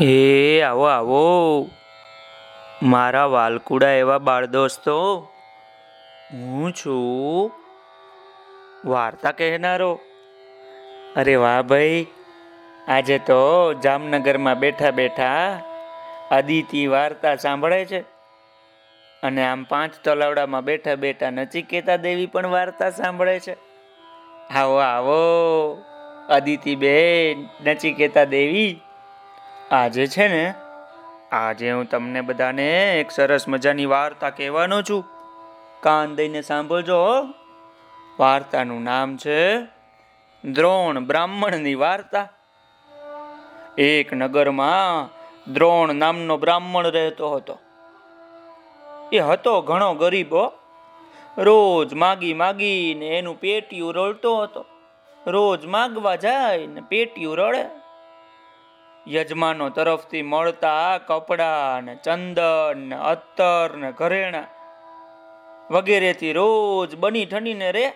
એ આવો આવો. મારા વાલકુડા એવા બાળ દોસ્તો હું છું. વાર્તા કહેનારો. અરે વાહ ભાઈ. આજે તો જામનગરમાં બેઠા બેઠા અદિતિ વાર્તા સાંભળે છે. અને આમ પાંચ તલાવડામાં બેઠા બેઠા નચિકેતા દેવી પણ વાર્તા સાંભળે છે. આવો આવો. અદિતિ બેન, નચિકેતા દેવી. આજે છે ને, આજે હું તમને બધાને એક સરસ મજાની વાર્તા કહેવાનો છું. કાન દઈને સાંભળજો વાર્તાનું નામ છે દ્રોણ બ્રાહ્મણની વાર્તા. એક નગરમાં દ્રોણ નામનો બ્રાહ્મણ રહેતો હતો. એ હતો ઘણો ગરીબો રોજ માગી માગીને એનું પેટીયું રળતો હતો. રોજ માગવા જાય ને પેટીયું રળે યજમાનો તરફથી મળતા કપડાં ને ચંદન ને, અત્તર ને, ઘરેણા વગેરેથી રોજ બની ઠનીને રે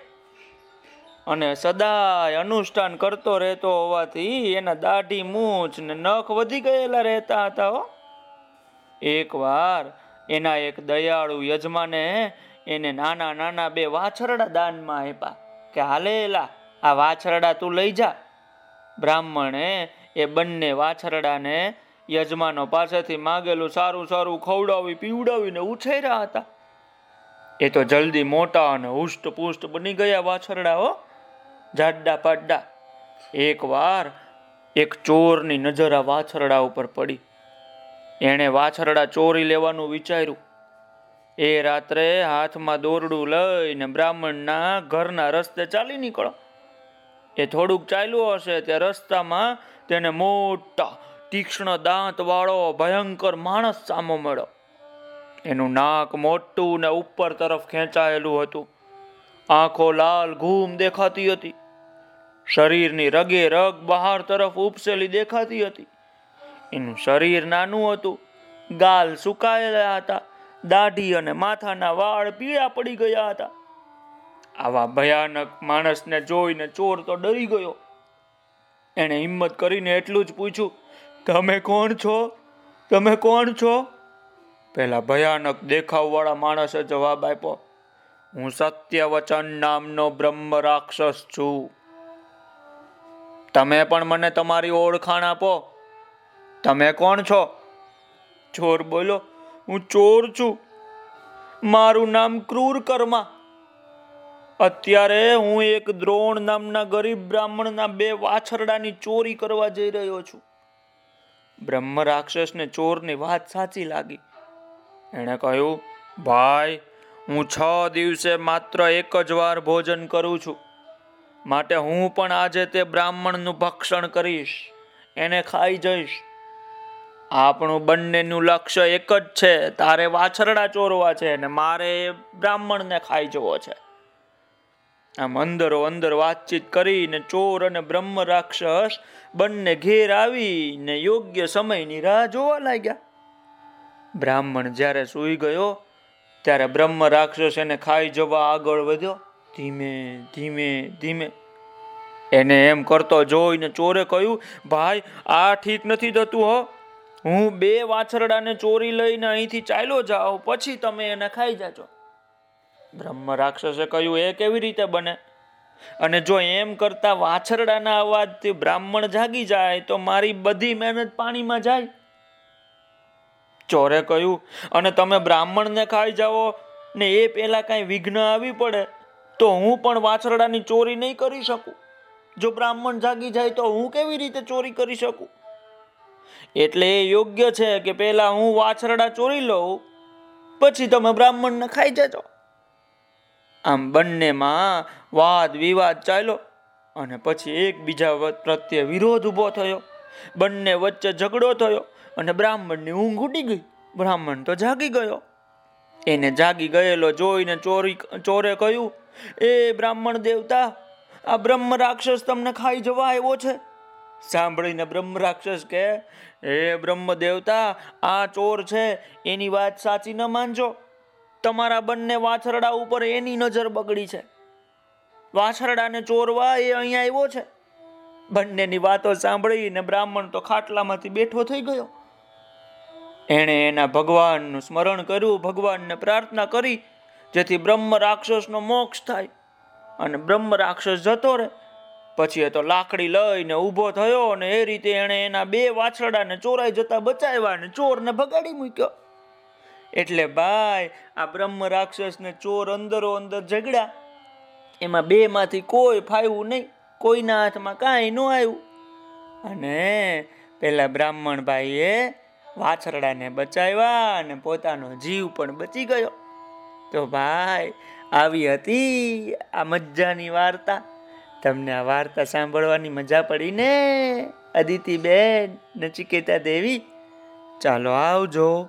અને સદાય અનુષ્ઠાન કરતો રહેતો હોવાથી એના દાઢી મૂછ ને નખ વધી ગયેલા રહેતા હતા હો. એકવાર એના એક દયાળુ યજમાને એને નાના નાના બે વાછરડા દાનમાં આપ્યા કે, હાલેલા, આ વાછરડા તું લઈ જા. બ્રાહ્મણે એ બંને વાછરડાને યજમાનો પાસેથી માગેલું સારું સારું ખવડાવી, પીવડાવીને ઉછેર્યા હતા. એ તો જલ્દી મોટા અને હુષ્ટ પુષ્ટ બની ગયા વાછરડાઓ જાડા પાડા એકવાર એક ચોરની નજર આ વાછરડા ઉપર પડી. એણે વાછરડા ચોરી લેવાનું વિચાર્યું. એ રાત્રે હાથમાં દોરડું લઈને બ્રાહ્મણના ઘરના રસ્તે ચાલી નીકળો. એ થોડુંક ચાલ્યું હશે તે રસ્તામાં તેને મોટા તીક્ષ્ણ દાંત વાળો ભયંકર માણસ સામો મળ્યો. એનું નાક મોટું ને ઉપર તરફ ખેંચાયેલું હતું. આંખો લાલ ઘૂમ દેખાતી હતી. શરીરની રગે રગ બહાર તરફ ઉપસેલી દેખાતી હતી. એનું શરીર નાનું હતું. ગાલ સુકાયેલા હતા. દાઢી અને માથાના વાળ પીળા પડી ગયા હતા. આવા ભયાનક માણસને જોઈને ચોર તો ડરી ગયો. એણે હિંમત કરીને એટલું જ પૂછ્યું, તમે કોણ છો? તમે કોણ છો? પેલા ભયાનક દેખાવવાળા માણસે જવાબ આપ્યો, હું સત્યવચન નામનો બ્રહ્મ રાક્ષસ છું. તમે પણ મને તમારી ઓળખાણ આપો. તમે કોણ છો? ચોર બોલો હું ચોર છું. મારું નામ ક્રૂર કર્મા અત્યારે હું એક દ્રોણ નામના ગરીબ બ્રાહ્મણના બે વાછરડાની ચોરી કરવા જઈ રહ્યો છું. બ્રહ્મ રાક્ષસને ચોરની વાત સાચી લાગી. એણે કહ્યું, ભાઈ, હું છ દિવસે માત્ર એક જ વાર ભોજન કરું છું. માટે હું પણ આજે તે બ્રાહ્મણનું ભક્ષણ કરીશ. એને ખાઈ જઈશ. આપણું બંનેનું લક્ષ્ય એક જ છે. તારે વાછરડા ચોરવા છે અને મારે બ્રાહ્મણને ખાઈ જવો છે. આમ અંદરો અંદર વાતચીત કરીને ચોર અને બ્રહ્મ રાક્ષસ બંને ઘેર આવીને યોગ્ય સમયની રાહ જોવા લાગ્યા. બ્રાહ્મણ જ્યારે સૂઈ ગયો, ત્યારે બ્રહ્મ રાક્ષસ એને ખાઈ જવા આગળ વધ્યો. ધીમે ધીમે ધીમે. એને એમ કરતો જોઈને ચોરે કહ્યું, ભાઈ, આ ઠીક નથી થતું હો. હું બે વાછરડાને ચોરી લઈને અહીંથી ચાલ્યો જાઓ પછી તમે એને ખાઈ જાજો. બ્રહ્મ રાક્ષસે કહ્યું, એ કેવી રીતે બને? અને જો એમ કરતા વાછરડાના અવાજથી બ્રાહ્મણ જાગી જાય, તો મારી બધી મહેનત પાણીમાં જાય. ચોરે કહ્યું, અને તમે બ્રાહ્મણને ખાઈ જાઓ ને એ પહેલા કાંઈ વિઘ્ન આવી પડે, તો હું પણ વાછરડાની ચોરી નહીં કરી શકું. જો બ્રાહ્મણ જાગી જાય, તો હું કેવી રીતે ચોરી કરી શકું? એટલે એ યોગ્ય છે કે પહેલાં હું વાછરડા ચોરી લઉં, પછી તમે બ્રાહ્મણને ખાઈ જજો. આમ બંનેમાં વાદ વિવાદ ચાલ્યો અને પછી એકબીજા પ્રત્યે વિરોધ ઊભો થયો. બંને વચ્ચે ઝઘડો થયો અને બ્રાહ્મણની ઊંઘ ઉડી ગઈ. બ્રાહ્મણ તો જાગી ગયો. એને જાગી ગયેલો જોઈને ચોરી ચોરે કહ્યું, એ બ્રાહ્મણ દેવતા, આ બ્રહ્મ રાક્ષસ તમને ખાઈ જવા આવ્યો છે? સાંભળીને બ્રહ્મ રાક્ષસ કે હે બ્રહ્મ દેવતા, આ ચોર છે, એની વાત સાચી ન માનજો. તમારા બંને વાછરડા ઉપર એની નજર બગડી છે. વાછરડાને ચોરવા એ અહીંયા આવ્યો છે. બંનેની વાતો સાંભળીને બ્રાહ્મણ તો ખાટલામાંથી બેઠો થઈ ગયો. એણે એના ભગવાનનું સ્મરણ કર્યું, ભગવાનને પ્રાર્થના કરી, જેથી બ્રહ્મ રાક્ષસનો મોક્ષ થાય. અને બ્રહ્મ રાક્ષસ જતો રહે. પછી એ તો લાકડી લઈને ઊભો થયો અને એ રીતે એણે એના બે વાછરડાને ચોરાઈ જતા બચાવ્યા અને ચોરને ભગાડી મૂક્યો. એટલે ભાઈ, આ બ્રહ્મ રાક્ષસને ચોર અંદરો અંદર ઝઘડા. એમાં બે માંથી કોઈ ફાવ્યું નહીં, કોઈના હાથમાં કાંઈ ન આવ્યું. અને પેલા બ્રાહ્મણ ભાઈએ વાછરડાને બચાવ્યા અને પોતાનો જીવ પણ બચી ગયો. તો ભાઈ, આવી હતી આ મજાની વાર્તા. તમને આ વાર્તા સાંભળવાની મજા પડી ને? અદિતિબેન, નચિકેતા દેવી, ચાલો આવજો.